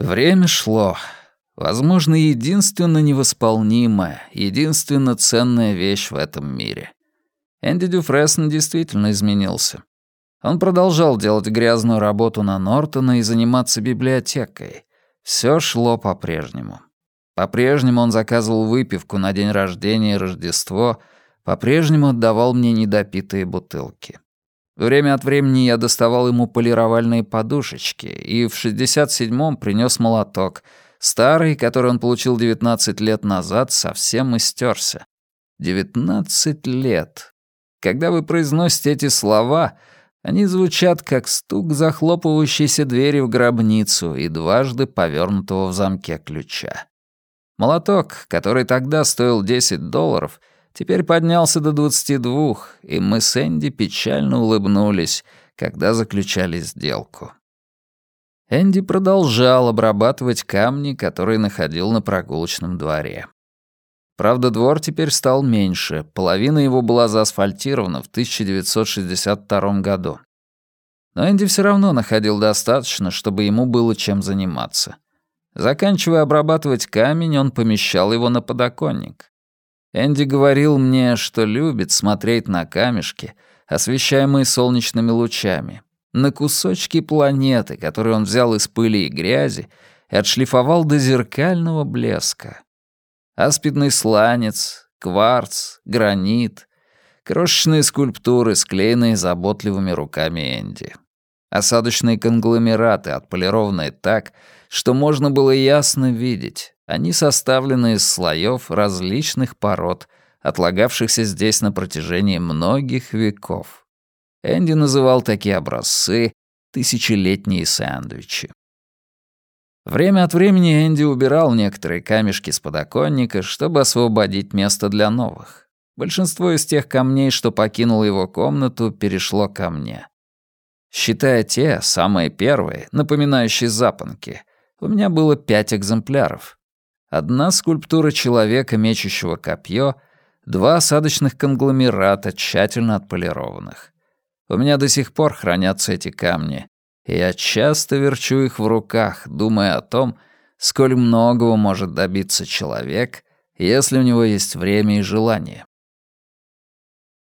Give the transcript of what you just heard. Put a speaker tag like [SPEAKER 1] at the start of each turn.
[SPEAKER 1] Время шло. Возможно, единственно невосполнимая, единственно ценная вещь в этом мире. Энди Дюфрессен действительно изменился. Он продолжал делать грязную работу на Нортона и заниматься библиотекой. Все шло по-прежнему. По-прежнему он заказывал выпивку на день рождения и Рождество, по-прежнему отдавал мне недопитые бутылки. Время от времени я доставал ему полировальные подушечки, и в 67-м принес молоток. Старый, который он получил 19 лет назад, совсем истерся. 19 лет. Когда вы произносите эти слова, они звучат как стук захлопывающейся двери в гробницу и дважды повернутого в замке ключа. Молоток, который тогда стоил 10 долларов, теперь поднялся до 22, и мы с Энди печально улыбнулись, когда заключали сделку. Энди продолжал обрабатывать камни, которые находил на прогулочном дворе. Правда, двор теперь стал меньше, половина его была заасфальтирована в 1962 году. Но Энди все равно находил достаточно, чтобы ему было чем заниматься. Заканчивая обрабатывать камень, он помещал его на подоконник. Энди говорил мне, что любит смотреть на камешки, освещаемые солнечными лучами, на кусочки планеты, которые он взял из пыли и грязи и отшлифовал до зеркального блеска аспидный сланец, кварц, гранит, крошечные скульптуры, склеенные заботливыми руками Энди. Осадочные конгломераты, отполированные так, что можно было ясно видеть. Они составлены из слоев различных пород, отлагавшихся здесь на протяжении многих веков. Энди называл такие образцы «тысячелетние сэндвичи». Время от времени Энди убирал некоторые камешки с подоконника, чтобы освободить место для новых. Большинство из тех камней, что покинул его комнату, перешло ко мне. Считая те, самые первые, напоминающие запонки, у меня было пять экземпляров. Одна скульптура человека, мечущего копье, два осадочных конгломерата, тщательно отполированных. У меня до сих пор хранятся эти камни, я часто верчу их в руках, думая о том, сколь многого может добиться человек, если у него есть время и желание.